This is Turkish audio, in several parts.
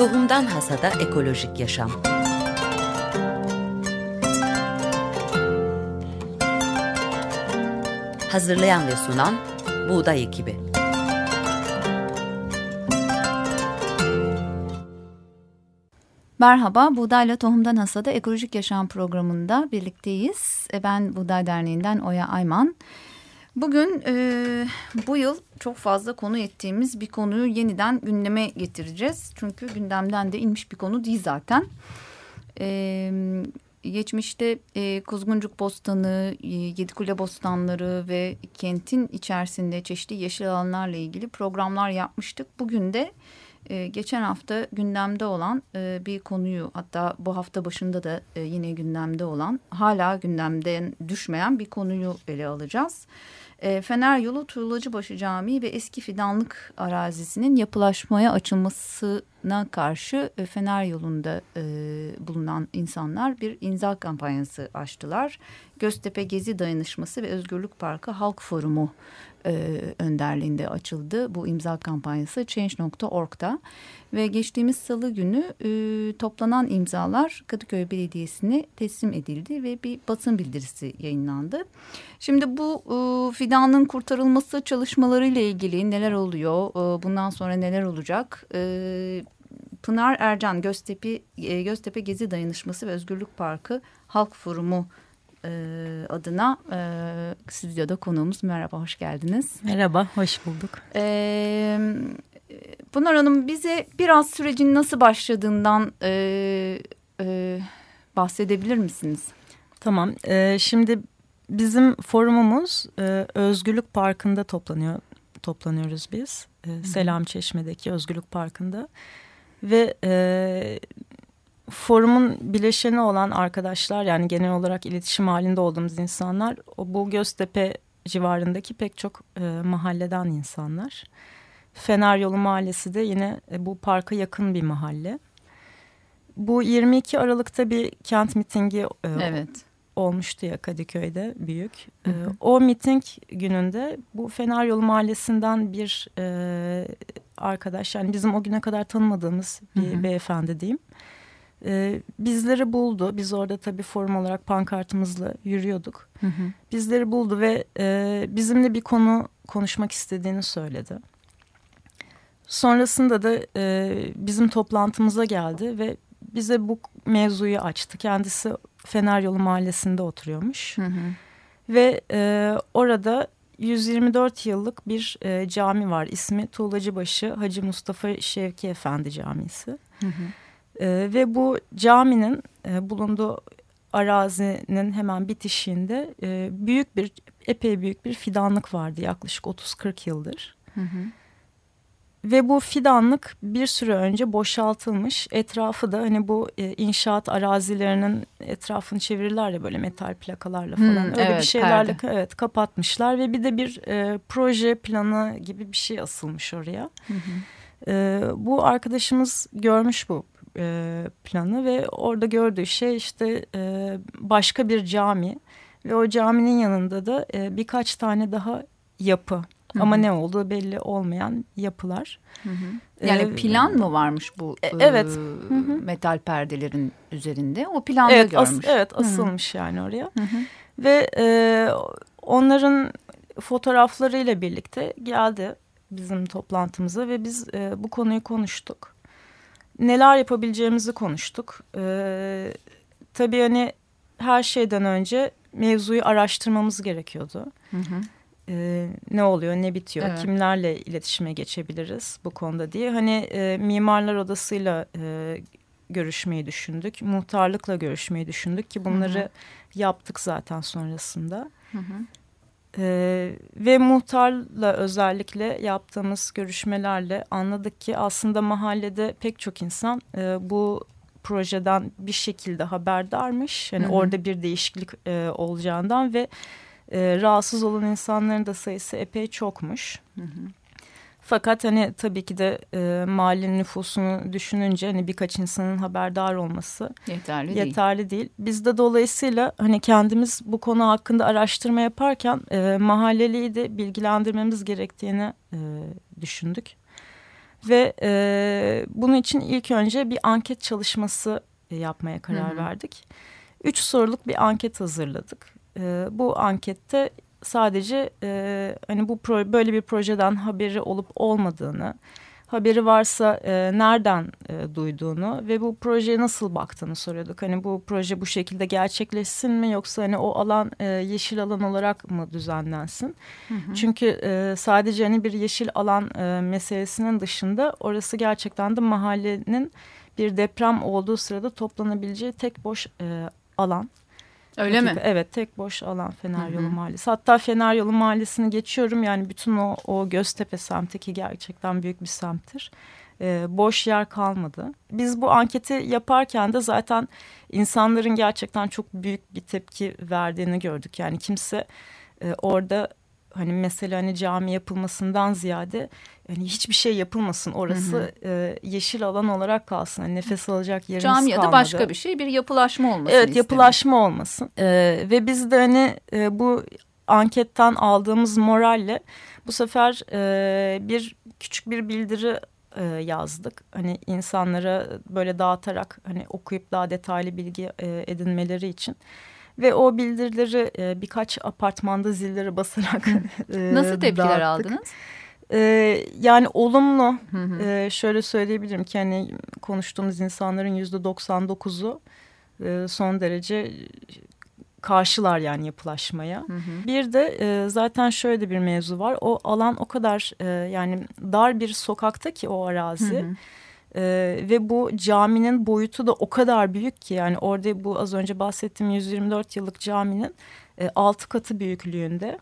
Tohumdan Hasada Ekolojik Yaşam Hazırlayan ve sunan Buğday Ekibi Merhaba, Buğdayla Tohumdan Hasada Ekolojik Yaşam programında birlikteyiz. E, ben Buğday Derneği'nden Oya Ayman. Bugün e, bu yıl çok fazla konu ettiğimiz bir konuyu yeniden gündeme getireceğiz. Çünkü gündemden de inmiş bir konu değil zaten. E, geçmişte e, Kuzguncuk Bostanı, e, Yedikule Bostanları ve kentin içerisinde çeşitli yeşil alanlarla ilgili programlar yapmıştık. Bugün de geçen hafta gündemde olan e, bir konuyu hatta bu hafta başında da e, yine gündemde olan hala gündemden düşmeyen bir konuyu ele alacağız. E, Fener Yolu Tuğlacıbaşı Camii ve eski fidanlık arazisinin yapılaşmaya açılmasına karşı Fener Yolu'nda bulunan insanlar bir imza kampanyası açtılar. Göztepe Gezi Dayanışması ve Özgürlük Parkı Halk Forumu e, önderliğinde açıldı bu imza kampanyası Change.org'da ve geçtiğimiz salı günü e, toplanan imzalar Kadıköy Belediyesi'ne teslim edildi ve bir basın bildirisi yayınlandı. Şimdi bu e, fidanın kurtarılması çalışmaları ile ilgili neler oluyor, e, bundan sonra neler olacak? E, Pınar Ercan Göztepe, e, Göztepe Gezi Dayanışması ve Özgürlük Parkı Halk Forumu e, adına e, stüdyoda konuğumuz. Merhaba, hoş geldiniz. Merhaba, hoş bulduk. E, Pınar Hanım bize biraz sürecin nasıl başladığından e, e, bahsedebilir misiniz? Tamam, e, şimdi bizim forumumuz e, Özgürlük Parkı'nda toplanıyor, toplanıyoruz biz. E, Selam Çeşme'deki Özgürlük Parkı'nda. Ve e, forumun bileşeni olan arkadaşlar yani genel olarak iletişim halinde olduğumuz insanlar bu Göztepe civarındaki pek çok e, mahalleden insanlar. Fener Yolu Mahallesi de yine e, bu parka yakın bir mahalle. Bu 22 Aralık'ta bir kent mitingi e, evet. olmuştu ya Kadıköy'de büyük. Hı hı. E, o miting gününde bu Fener Yolu Mahallesi'nden bir e, arkadaş yani bizim o güne kadar tanımadığımız bir hı hı. beyefendi diyeyim e, bizleri buldu. Biz orada tabii forum olarak pankartımızla yürüyorduk. Hı hı. Bizleri buldu ve e, bizimle bir konu konuşmak istediğini söyledi. Sonrasında da e, bizim toplantımıza geldi ve bize bu mevzuyu açtı. Kendisi Fener Yolu Mahallesi'nde oturuyormuş. Hı hı. Ve e, orada 124 yıllık bir e, cami var. İsmi Tuğlacıbaşı Hacı Mustafa Şevki Efendi Camisi. Hı hı. E, ve bu caminin e, bulunduğu arazinin hemen bitişiğinde e, büyük bir epey büyük bir fidanlık vardı yaklaşık 30-40 yıldır. Hı hı. Ve bu fidanlık bir süre önce boşaltılmış. Etrafı da hani bu e, inşaat arazilerinin etrafını çevirirler ya böyle metal plakalarla falan. Hmm, Öyle evet, bir şeylerle perde. evet kapatmışlar ve bir de bir e, proje planı gibi bir şey asılmış oraya. Hı hı. E, bu arkadaşımız görmüş bu e, planı ve orada gördüğü şey işte e, başka bir cami ve o caminin yanında da e, birkaç tane daha yapı. Hı -hı. Ama ne olduğu belli olmayan yapılar. Hı hı. Yani ee, plan mı varmış bu e, evet. E, metal perdelerin üzerinde? O planda evet, görmüş. As, evet asılmış hı hı. yani oraya. Hı hı. Ve e, onların fotoğraflarıyla birlikte geldi bizim toplantımıza ve biz e, bu konuyu konuştuk neler yapabileceğimizi konuştuk. Ee, tabii hani her şeyden önce mevzuyu araştırmamız gerekiyordu. Hı hı. Ee, ne oluyor, ne bitiyor, evet. kimlerle iletişime geçebiliriz bu konuda diye. Hani e, mimarlar odasıyla e, görüşmeyi düşündük, muhtarlıkla görüşmeyi düşündük ki bunları hı hı. yaptık zaten sonrasında. Hı hı. Ee, ve muhtarla özellikle yaptığımız görüşmelerle anladık ki aslında mahallede pek çok insan e, bu projeden bir şekilde haberdarmış. Yani hı hı. orada bir değişiklik e, olacağından ve e, rahatsız olan insanların da sayısı epey çokmuş. Hı hı. Fakat hani tabii ki de e, mahallenin nüfusunu düşününce hani birkaç insanın haberdar olması yeterli, yeterli değil. değil. Biz de dolayısıyla hani kendimiz bu konu hakkında araştırma yaparken e, mahalleliyi de bilgilendirmemiz gerektiğini e, düşündük. Ve e, bunun için ilk önce bir anket çalışması yapmaya karar Hı -hı. verdik. Üç soruluk bir anket hazırladık. E, bu ankette sadece e, hani bu pro böyle bir projeden haberi olup olmadığını, haberi varsa e, nereden e, duyduğunu ve bu projeye nasıl baktığını soruyorduk. Hani bu proje bu şekilde gerçekleşsin mi yoksa hani o alan e, yeşil alan olarak mı düzenlensin? Hı hı. Çünkü e, sadece hani bir yeşil alan e, meselesinin dışında orası gerçekten de mahallenin bir deprem olduğu sırada toplanabileceği tek boş e, alan. Öyle mi? Evet tek boş alan Fener Yolu Mahallesi. Hatta Fener Yolu Mahallesi'ni geçiyorum yani bütün o, o Göztepe semti ki gerçekten büyük bir semttir. Ee, boş yer kalmadı. Biz bu anketi yaparken de zaten insanların gerçekten çok büyük bir tepki verdiğini gördük. Yani kimse e, orada hani mesela hani cami yapılmasından ziyade hani hiçbir şey yapılmasın orası hı hı. E, yeşil alan olarak kalsın hani nefes alacak yerimiz cami kalmadı. Cami ya da başka bir şey bir yapılaşma olmasın. Evet yapılaşma olmasın e, ve biz de hani e, bu anketten aldığımız moralle bu sefer e, bir küçük bir bildiri e, yazdık. Hani insanlara böyle dağıtarak hani okuyup daha detaylı bilgi e, edinmeleri için. Ve o bildirileri e, birkaç apartmanda zilleri basarak e, Nasıl tepkiler dağıttık. aldınız? E, yani olumlu E, şöyle söyleyebilirim ki hani konuştuğumuz insanların yüzde 99'u e, son derece karşılar yani yapılaşmaya. Hı hı. Bir de e, zaten şöyle bir mevzu var. O alan o kadar e, yani dar bir sokakta ki o arazi. Hı hı. Ee, ve bu caminin boyutu da o kadar büyük ki yani orada bu az önce bahsettiğim 124 yıllık caminin e, 6 katı büyüklüğünde.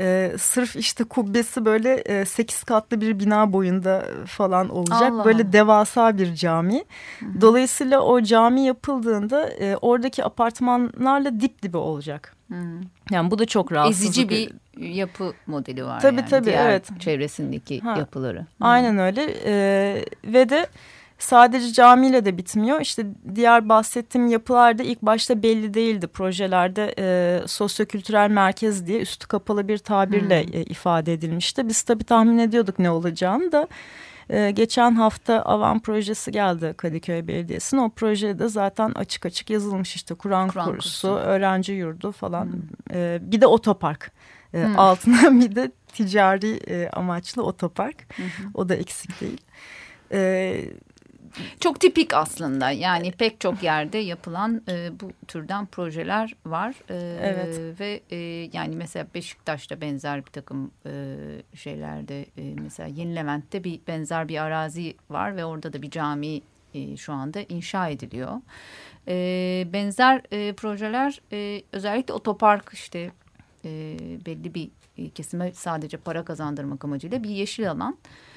Ee, sırf işte kubbesi böyle e, 8 katlı bir bina boyunda falan olacak. Allah. Böyle devasa bir cami. Hı -hı. Dolayısıyla o cami yapıldığında e, oradaki apartmanlarla dip dibe olacak. Hı -hı. Yani bu da çok rahatsız. Ezici bir yapı modeli var tabii, yani. Tabii Diğer evet. çevresindeki ha. yapıları. Aynen öyle ee, ve de sadece camiyle de bitmiyor. İşte diğer bahsettiğim yapılarda ilk başta belli değildi. Projelerde e, sosyokültürel merkez diye üstü kapalı bir tabirle hmm. e, ifade edilmişti. Biz tabii tahmin ediyorduk ne olacağını da. E, geçen hafta Avan projesi geldi Kadıköy Belediyesi'ne. O projede zaten açık açık yazılmış işte Kur'an kursu, kursu, öğrenci yurdu falan. Hmm. E, bir de otopark. E, hmm. Altına bir de ticari e, amaçlı otopark. Hmm. O da eksik değil. E, çok tipik aslında yani pek çok yerde yapılan e, bu türden projeler var. E, evet. Ve e, yani mesela Beşiktaş'ta benzer bir takım e, şeylerde e, mesela Yeni Levent'te bir benzer bir arazi var ve orada da bir cami e, şu anda inşa ediliyor. E, benzer e, projeler e, özellikle otopark işte e, belli bir kesime sadece para kazandırmak amacıyla bir yeşil alan e,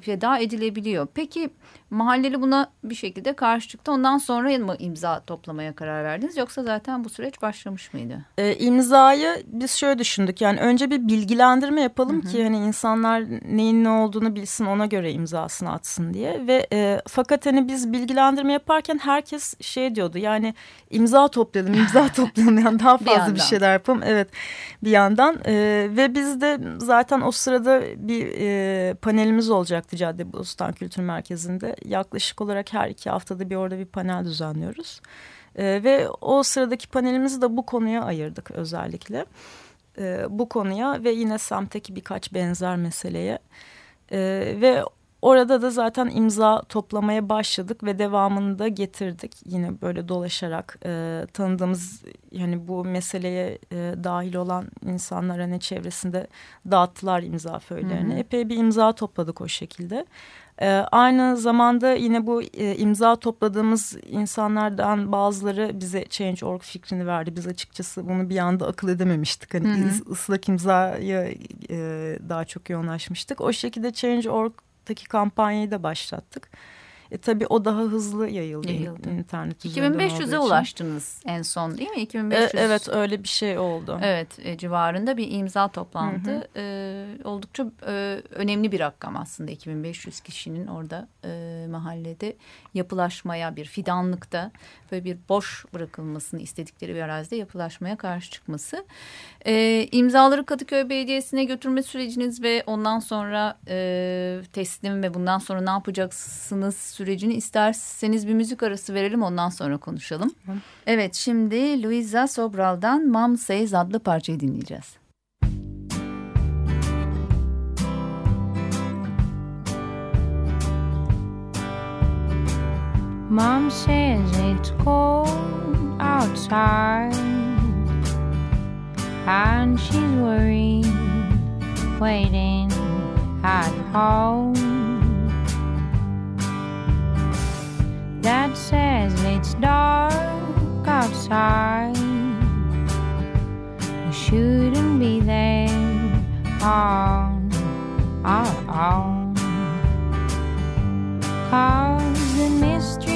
feda edilebiliyor. Peki mahalleli buna bir şekilde karşı çıktı. Ondan sonra mı imza toplamaya karar verdiniz yoksa zaten bu süreç başlamış mıydı? E, imzayı biz şöyle düşündük yani önce bir bilgilendirme yapalım Hı -hı. ki hani insanlar neyin ne olduğunu bilsin ona göre imzasını atsın diye ve e, fakat hani biz bilgilendirme yaparken herkes şey diyordu yani imza toplayalım imza toplayalım yani daha fazla bir, bir şeyler yapalım evet bir yandan e, ve biz de zaten o sırada bir e, panelimiz olacaktı Cadde Bostan Kültür Merkezi'nde yaklaşık olarak her iki haftada bir orada bir panel düzenliyoruz. E, ve o sıradaki panelimizi de bu konuya ayırdık özellikle. E, bu konuya ve yine semtteki birkaç benzer meseleye. E, ve orada da zaten imza toplamaya başladık ve devamını da getirdik. Yine böyle dolaşarak e, tanıdığımız yani bu meseleye e, dahil olan insanlar hani çevresinde dağıttılar imza föylerini. Hı hı. Epey bir imza topladık o şekilde. E, aynı zamanda yine bu e, imza topladığımız insanlardan bazıları bize Change.org fikrini verdi. Biz açıkçası bunu bir anda akıl edememiştik. Hani hı hı. ıslak imzaya e, daha çok yoğunlaşmıştık. O şekilde Change.org'daki kampanyayı da başlattık. E, tabii o daha hızlı yayıldı, Yayıldı. internet üzerinden 2500'e ulaştınız en son değil mi? 2500. E, evet öyle bir şey oldu. Evet e, civarında bir imza toplandı. Hı hı. E, oldukça e, önemli bir rakam aslında 2500 kişinin orada e, mahallede yapılaşmaya bir fidanlıkta böyle bir boş bırakılmasını istedikleri bir arazide yapılaşmaya karşı çıkması. E, imzaları Kadıköy Belediyesi'ne götürme süreciniz ve ondan sonra e, teslim ve bundan sonra ne yapacaksınız sürecini isterseniz bir müzik arası verelim ondan sonra konuşalım. Evet şimdi Luisa Sobral'dan Mom Says adlı parçayı dinleyeceğiz. Mom says it's cold outside, and she's worried, waiting at home. Dad says it's dark outside, we shouldn't be there on our own. Cause the mysteries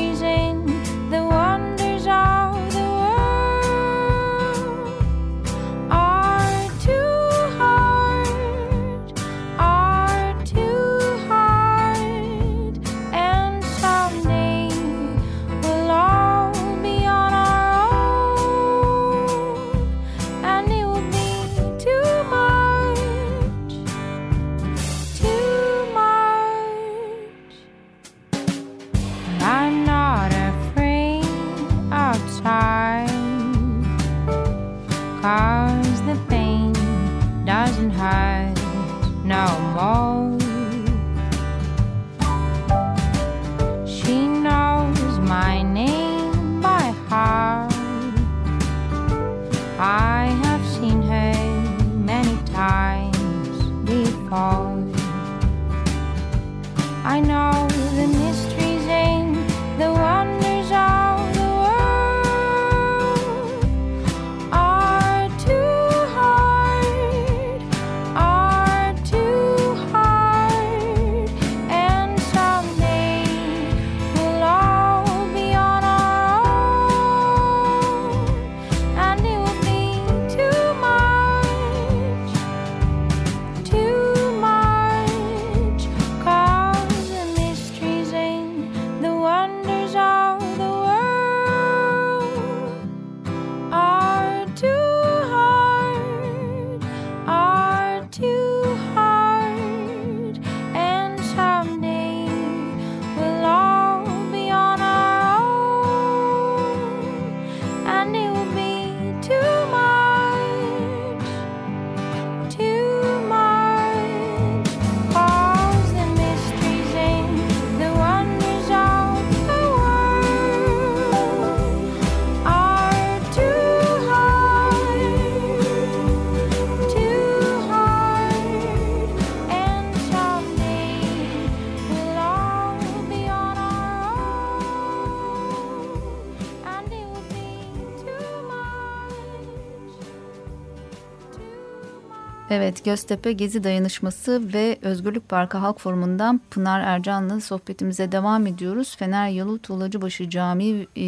Evet Göztepe Gezi Dayanışması ve Özgürlük Parkı Halk Forumu'ndan Pınar Ercan'la sohbetimize devam ediyoruz. Fener Yalı Tuğlacıbaşı Camii e,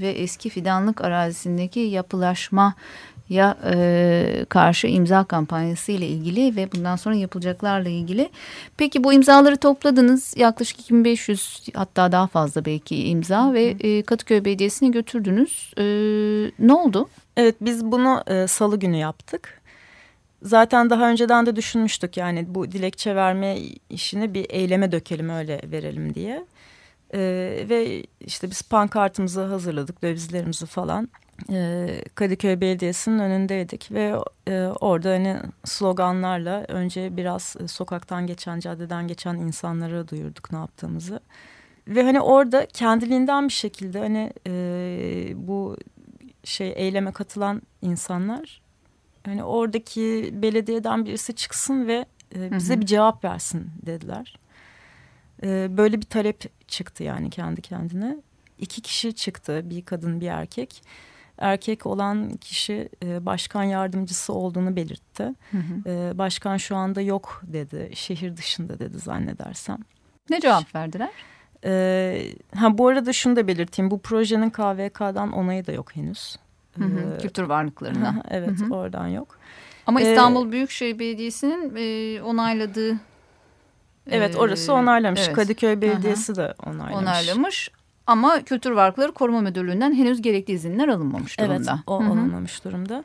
ve eski fidanlık arazisindeki yapılaşma ya e, karşı imza kampanyası ile ilgili ve bundan sonra yapılacaklarla ilgili. Peki bu imzaları topladınız yaklaşık 2500 hatta daha fazla belki imza ve e, Kadıköy Belediyesi'ne götürdünüz. E, ne oldu? Evet biz bunu e, salı günü yaptık. Zaten daha önceden de düşünmüştük yani bu dilekçe verme işini bir eyleme dökelim öyle verelim diye. E, ve işte biz pankartımızı hazırladık dövizlerimizi falan. E, Kadıköy Belediyesi'nin önündeydik ve e, orada hani sloganlarla önce biraz e, sokaktan geçen caddeden geçen insanlara duyurduk ne yaptığımızı. Ve hani orada kendiliğinden bir şekilde hani e, bu şey eyleme katılan insanlar hani oradaki belediyeden birisi çıksın ve e, bize Hı hı. bir cevap versin dediler. E, böyle bir talep çıktı yani kendi kendine. İki kişi çıktı bir kadın bir erkek. Erkek olan kişi e, başkan yardımcısı olduğunu belirtti. Hı hı. E, başkan şu anda yok dedi. Şehir dışında dedi zannedersem. Ne cevap verdiler? E, ha bu arada şunu da belirteyim. Bu projenin KVK'dan onayı da yok henüz. Hı hı, Ee, kültür varlıklarına. evet Hı hı. oradan yok. Ama Ee, İstanbul Büyükşehir Belediyesi'nin e, onayladığı Evet e, orası onaylamış. evet, Kadıköy Belediyesi de onaylamış. onaylamış. Ama Kültür Varlıkları Koruma Müdürlüğü'nden henüz gerekli izinler alınmamış Evet durumda. o Hı hı. alınmamış durumda.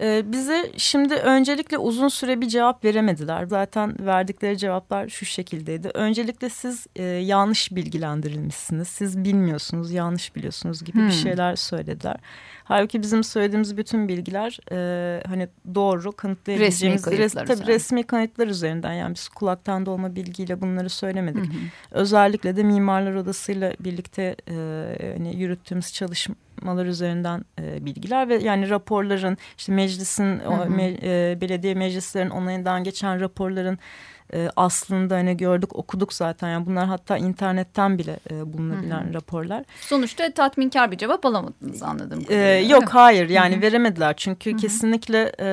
Ee, bize şimdi öncelikle uzun süre bir cevap veremediler. Zaten verdikleri cevaplar şu şekildeydi. Öncelikle siz e, yanlış bilgilendirilmişsiniz. Siz bilmiyorsunuz, yanlış biliyorsunuz gibi Hmm. bir şeyler söylediler. Halbuki bizim söylediğimiz bütün bilgiler e, hani doğru kanıtlayabileceğimiz Resmi kayıtlar tabii üzerinden. resmi kanıtlar üzerinden. Yani biz kulaktan dolma bilgiyle bunları söylemedik. Hı hı. Özellikle de Mimarlar Odası'yla birlikte e, hani yürüttüğümüz çalışmalar üzerinden e, bilgiler ve yani raporların işte meclisin o, Hı hı. me- e, belediye meclislerin onayından geçen raporların e, aslında hani gördük okuduk zaten yani bunlar hatta internetten bile e, bulunabilen Hı hı. raporlar. Sonuçta tatminkar bir cevap alamadınız anladığım E, yok hayır yani Hı hı. veremediler çünkü Hı hı. kesinlikle e,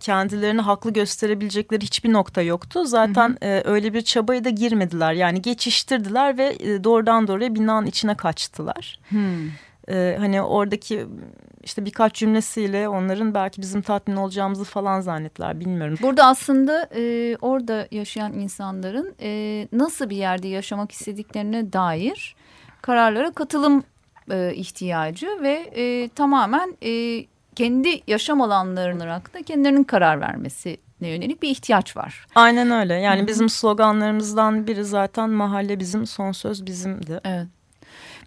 kendilerini haklı gösterebilecekleri hiçbir nokta yoktu. Zaten e, öyle bir çabaya da girmediler. Yani geçiştirdiler ve e, doğrudan doğruya binanın içine kaçtılar. Hmm. E, hani oradaki işte birkaç cümlesiyle onların belki bizim tatmin olacağımızı falan zannettiler bilmiyorum. Burada aslında e, orada yaşayan insanların e, nasıl bir yerde yaşamak istediklerine dair kararlara katılım e, ihtiyacı ve e, tamamen e, kendi yaşam alanlarının hakkında kendilerinin karar vermesine yönelik bir ihtiyaç var. Aynen öyle. Yani Hı hı. bizim sloganlarımızdan biri zaten mahalle bizim, son söz bizimdi. Evet.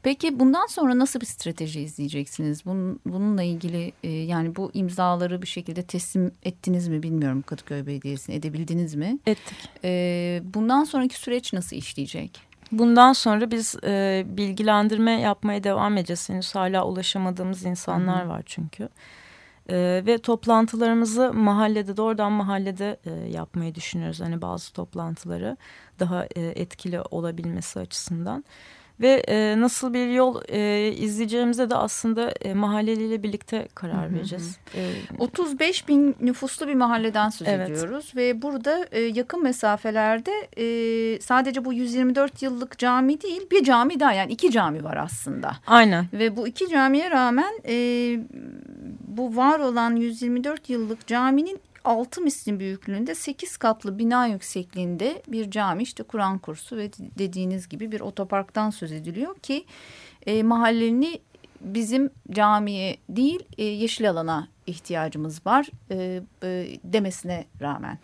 Peki bundan sonra nasıl bir strateji izleyeceksiniz? Bunun, bununla ilgili e, yani bu imzaları bir şekilde teslim ettiniz mi bilmiyorum Kadıköy Belediyesi'ne edebildiniz mi? Ettik. E, bundan sonraki süreç nasıl işleyecek? Bundan sonra biz e, bilgilendirme yapmaya devam edeceğiz. Henüz hala ulaşamadığımız insanlar Hı hı. var çünkü. E, ve toplantılarımızı mahallede doğrudan mahallede e, yapmayı düşünüyoruz. Hani bazı toplantıları daha e, etkili olabilmesi açısından. Ve e, nasıl bir yol e, izleyeceğimize de aslında e, mahalleliyle birlikte karar Hı hı hı. vereceğiz. E, 35 bin nüfuslu bir mahalleden söz Evet. ediyoruz ve burada e, yakın mesafelerde e, sadece bu 124 yıllık cami değil bir cami daha yani iki cami var aslında. aynen. Ve bu iki camiye rağmen e, bu var olan 124 yıllık caminin altı misli büyüklüğünde 8 katlı bina yüksekliğinde bir cami işte Kur'an kursu ve dediğiniz gibi bir otoparktan söz ediliyor ki e, mahalleni bizim camiye değil e, yeşil alana ihtiyacımız var e, e, demesine rağmen.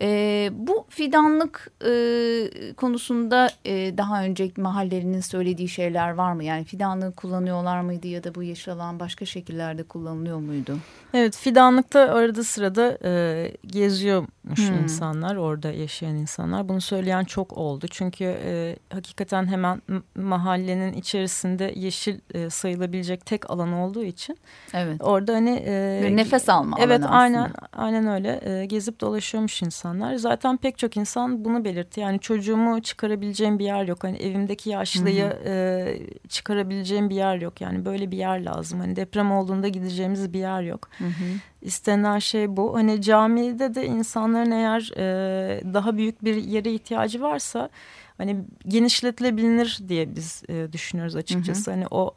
E, bu fidanlık e, konusunda e, daha önce mahallenin söylediği şeyler var mı? Yani fidanlığı kullanıyorlar mıydı ya da bu yeşil alan başka şekillerde kullanılıyor muydu? Evet fidanlıkta arada sırada e, geziyormuş Hmm. insanlar orada yaşayan insanlar. Bunu söyleyen çok oldu. Çünkü e, hakikaten hemen mahallenin içerisinde yeşil e, sayılabilecek tek alan olduğu için Evet. orada hani e, nefes alma Evet aynen aynen öyle e, gezip dolaşıyormuş insanlar. Zaten pek çok insan bunu belirtti. Yani çocuğumu çıkarabileceğim bir yer yok. Hani evimdeki yaşlıyı e, çıkarabileceğim bir yer yok. Yani böyle bir yer lazım. Hani deprem olduğunda gideceğimiz bir yer yok. Hı hı. İstenen şey bu. Hani camide de insanların eğer e, daha büyük bir yere ihtiyacı varsa hani genişletilebilir diye biz e, düşünüyoruz açıkçası. Hani o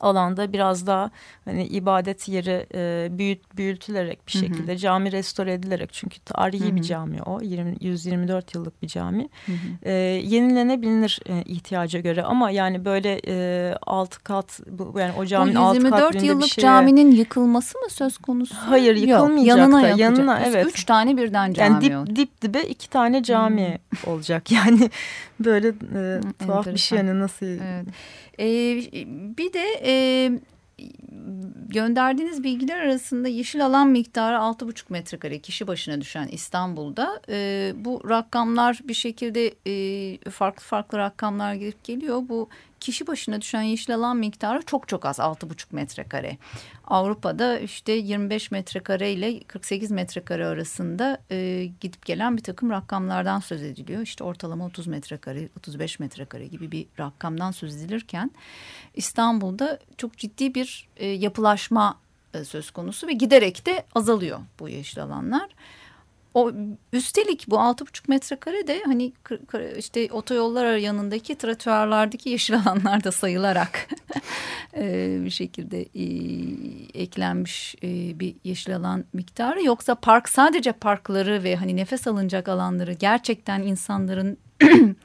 alanda biraz daha hani ibadet yeri e, büyüt, büyütülerek bir Hı hı. şekilde cami restore edilerek çünkü tarihi Hı hı. bir cami o 20, 124 yıllık bir cami Hı hı. e, yenilenebilir e, ihtiyaca göre ama yani böyle e, alt kat bu, yani o caminin Bu alt kat 124 büyüğünde yıllık şeye- caminin yıkılması mı söz konusu? Hayır, Yok, yıkılmayacak yanına da, yapacak. yanına, evet. Üç tane birden cami yani dip, dip dibe iki tane cami olacak yani böyle e, tuhaf bir şey enteresan. yani nasıl Evet. Ee, bir de e, gönderdiğiniz bilgiler arasında yeşil alan miktarı 6,5 metrekare kişi başına düşen İstanbul'da e, bu rakamlar bir şekilde e, farklı farklı rakamlar gelip geliyor. Bu kişi başına düşen yeşil alan miktarı çok çok az 6,5 metrekare. Avrupa'da işte 25 metrekare ile 48 metrekare arasında e, gidip gelen bir takım rakamlardan söz ediliyor. İşte ortalama 30 metrekare, 35 metrekare gibi bir rakamdan söz edilirken İstanbul'da çok ciddi bir e, yapılaşma e, söz konusu ve giderek de azalıyor bu yeşil alanlar. O üstelik bu altı buçuk metrekare de hani işte otoyollar yanındaki trotuarlardaki yeşil alanlar da sayılarak bir şekilde eklenmiş bir yeşil alan miktarı. Yoksa park sadece parkları ve hani nefes alınacak alanları gerçekten insanların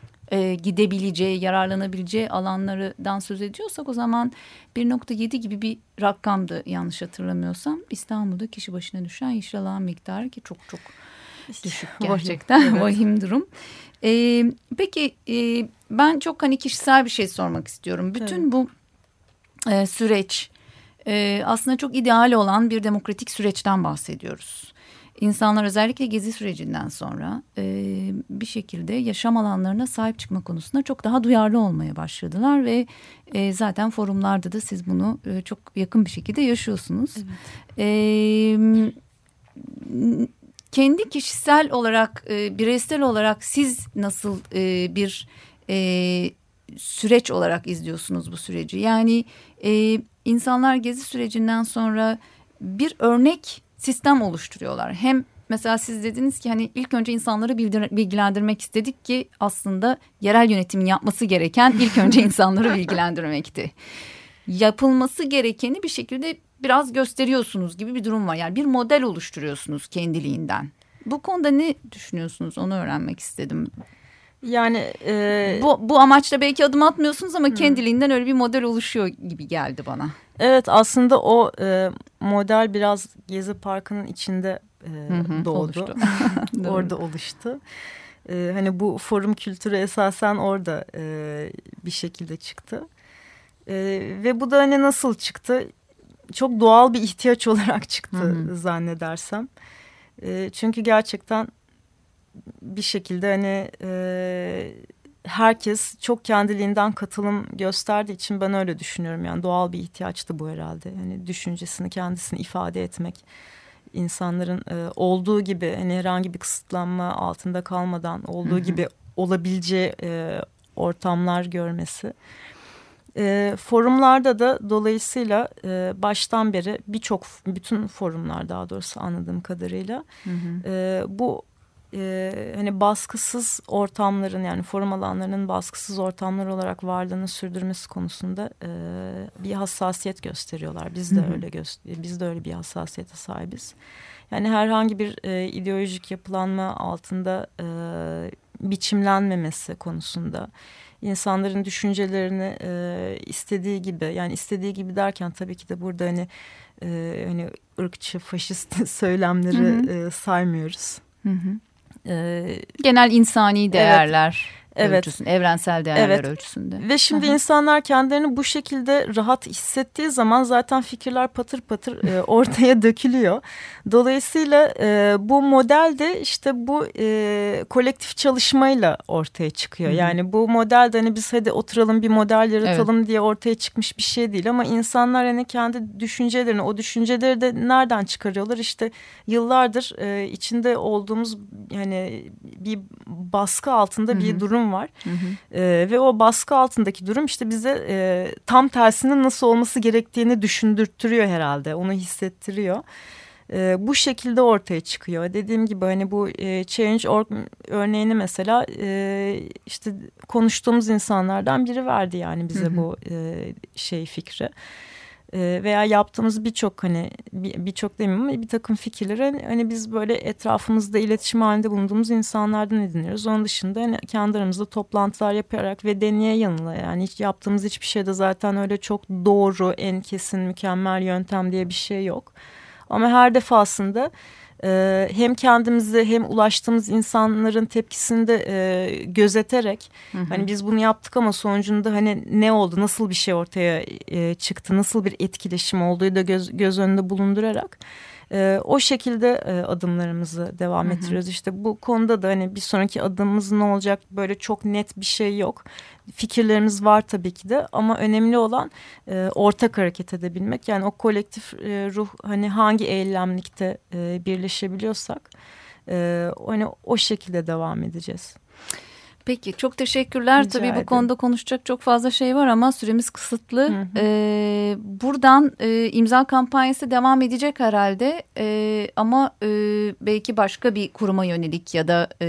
gidebileceği, yararlanabileceği alanlardan söz ediyorsak o zaman 1.7 gibi bir rakamdı yanlış hatırlamıyorsam. İstanbul'da kişi başına düşen yeşil alan miktarı ki çok çok düşük gerçekten vahim, evet. vahim durum. E, peki e, ben çok hani kişisel bir şey sormak istiyorum. Bütün evet. bu e, süreç e, aslında çok ideal olan bir demokratik süreçten bahsediyoruz. İnsanlar özellikle gezi sürecinden sonra e, bir şekilde yaşam alanlarına sahip çıkma konusunda çok daha duyarlı olmaya başladılar ve e, zaten forumlarda da siz bunu e, çok yakın bir şekilde yaşıyorsunuz. Evet. E, kendi kişisel olarak, e, bireysel olarak siz nasıl e, bir e, süreç olarak izliyorsunuz bu süreci? Yani e, insanlar gezi sürecinden sonra bir örnek sistem oluşturuyorlar. Hem mesela siz dediniz ki hani ilk önce insanları bildir, bilgilendirmek istedik ki aslında yerel yönetimin yapması gereken ilk önce insanları bilgilendirmekti. Yapılması gerekeni bir şekilde biraz gösteriyorsunuz gibi bir durum var. Yani bir model oluşturuyorsunuz kendiliğinden. Bu konuda ne düşünüyorsunuz onu öğrenmek istedim. Yani e... bu, bu amaçla belki adım atmıyorsunuz ama hmm. kendiliğinden öyle bir model oluşuyor gibi geldi bana. Evet aslında o e, model biraz Gezi Parkı'nın içinde e, hı doğdu. orada oluştu. E, hani bu forum kültürü esasen orada e, bir şekilde çıktı. E, ve bu da hani nasıl çıktı? Çok doğal bir ihtiyaç olarak çıktı hı hı. zannedersem. E, çünkü gerçekten bir şekilde hani e, herkes çok kendiliğinden katılım gösterdiği için ben öyle düşünüyorum. Yani doğal bir ihtiyaçtı bu herhalde. Hani düşüncesini kendisini ifade etmek insanların e, olduğu gibi hani herhangi bir kısıtlanma altında kalmadan olduğu hı hı. gibi olabileceği e, ortamlar görmesi. E, forumlarda da dolayısıyla e, baştan beri birçok bütün forumlar daha doğrusu anladığım kadarıyla hı hı. E, bu e, hani baskısız ortamların yani forum alanlarının baskısız ortamlar olarak varlığını sürdürmesi konusunda e, bir hassasiyet gösteriyorlar. Biz de Hı -hı. öyle biz de öyle bir hassasiyete sahibiz. Yani herhangi bir e, ideolojik yapılanma altında e, biçimlenmemesi konusunda insanların düşüncelerini e, istediği gibi yani istediği gibi derken tabii ki de burada hani e, hani ırkçı faşist söylemleri Hı -hı. E, saymıyoruz. Hı hı. Ee, Genel insani değerler. Evet evet. ölçüsünde, evrensel değerler evet. ölçüsünde. Ve şimdi insanlar kendilerini bu şekilde rahat hissettiği zaman zaten fikirler patır patır e, ortaya dökülüyor. Dolayısıyla e, bu model de işte bu e, kolektif çalışmayla ortaya çıkıyor. Hı. Yani bu model de hani biz hadi oturalım bir model yaratalım evet. diye ortaya çıkmış bir şey değil ama insanlar hani kendi düşüncelerini o düşünceleri de nereden çıkarıyorlar? İşte yıllardır e, içinde olduğumuz yani bir baskı altında Hı. bir durum var. Hı hı. E, ve o baskı altındaki durum işte bize e, tam tersinin nasıl olması gerektiğini düşündürtüyor herhalde. Onu hissettiriyor. E, bu şekilde ortaya çıkıyor. Dediğim gibi hani bu e, Change.org örneğini mesela e, işte konuştuğumuz insanlardan biri verdi yani bize hı hı. bu e, şey fikri e, veya yaptığımız birçok hani birçok demeyeyim ama bir takım fikirleri hani, hani biz böyle etrafımızda iletişim halinde bulunduğumuz insanlardan ediniyoruz. Onun dışında hani kendi aramızda toplantılar yaparak ve deneye yanıla yani hiç yaptığımız hiçbir şeyde zaten öyle çok doğru, en kesin, mükemmel yöntem diye bir şey yok. Ama her defasında e, hem kendimizi hem ulaştığımız insanların tepkisini de e, gözeterek hı hı. hani biz bunu yaptık ama sonucunda hani ne oldu nasıl bir şey ortaya e, çıktı nasıl bir etkileşim olduğu da göz, göz önünde bulundurarak e, o şekilde e, adımlarımızı devam hı hı. ettiriyoruz. İşte bu konuda da hani bir sonraki adımımız ne olacak böyle çok net bir şey yok. Fikirlerimiz var tabii ki de ama önemli olan e, ortak hareket edebilmek. Yani o kolektif e, ruh hani hangi eylemlikte e, birleşebiliyorsak e, hani o şekilde devam edeceğiz. Peki çok teşekkürler. Rica Tabii ederim. bu konuda konuşacak çok fazla şey var ama süremiz kısıtlı. Hı hı. Ee, buradan e, imza kampanyası devam edecek herhalde. Ee, ama e, belki başka bir kuruma yönelik ya da e,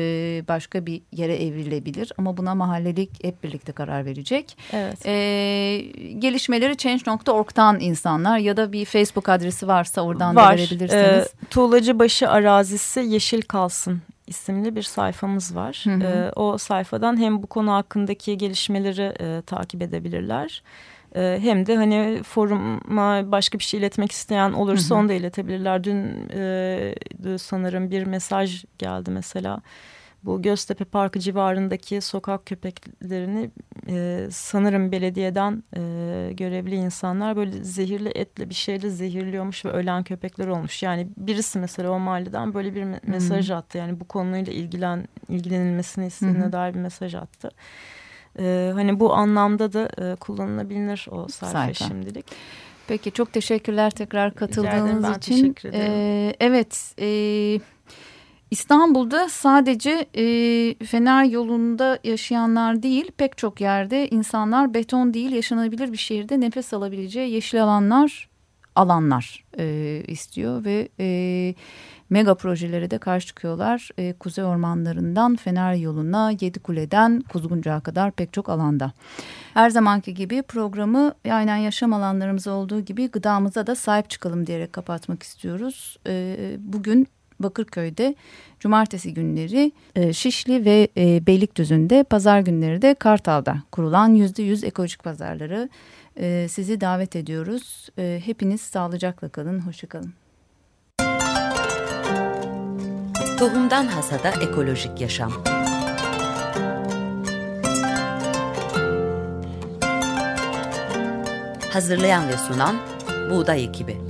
başka bir yere evrilebilir. Ama buna mahallelik hep birlikte karar verecek. Evet. Ee, gelişmeleri Change.org'dan insanlar ya da bir Facebook adresi varsa oradan da Var. verebilirsiniz. Ee, Tuğlacıbaşı arazisi yeşil kalsın isimli bir sayfamız var. Hı hı. Ee, o sayfadan hem bu konu hakkındaki gelişmeleri e, takip edebilirler. E, hem de hani foruma başka bir şey iletmek isteyen olursa Hı hı. onu da iletebilirler. Dün e, sanırım bir mesaj geldi mesela. Bu Göztepe Parkı civarındaki sokak köpeklerini e, sanırım belediyeden e, görevli insanlar böyle zehirli etle bir şeyle zehirliyormuş ve ölen köpekler olmuş. Yani birisi mesela o mahalleden böyle bir me- mesaj attı. Yani bu konuyla ilgilen ilgilenilmesini istediğine Hı hı. dair bir mesaj attı. E, hani bu anlamda da e, kullanılabilir o sayfa, Sayfa. şimdilik. Peki çok teşekkürler tekrar ederim, katıldığınız ben için. teşekkür ederim. Ee, evet e, İstanbul'da sadece e, Fener yolunda yaşayanlar değil pek çok yerde insanlar beton değil yaşanabilir bir şehirde nefes alabileceği yeşil alanlar alanlar e, istiyor ve e, mega projelere de karşı çıkıyorlar. E, Kuzey ormanlarından Fener yoluna Yedikule'den Kuzguncu'ya kadar pek çok alanda. Her zamanki gibi programı aynen yaşam alanlarımız olduğu gibi gıdamıza da sahip çıkalım diyerek kapatmak istiyoruz. E, bugün Bakırköy'de cumartesi günleri e, Şişli ve e, Beylikdüzü'nde pazar günleri de Kartal'da kurulan %100 ekolojik pazarları e, sizi davet ediyoruz. E, hepiniz sağlıcakla kalın, hoşçakalın. Tohumdan Hasada Ekolojik Yaşam Hazırlayan ve sunan Buğday Ekibi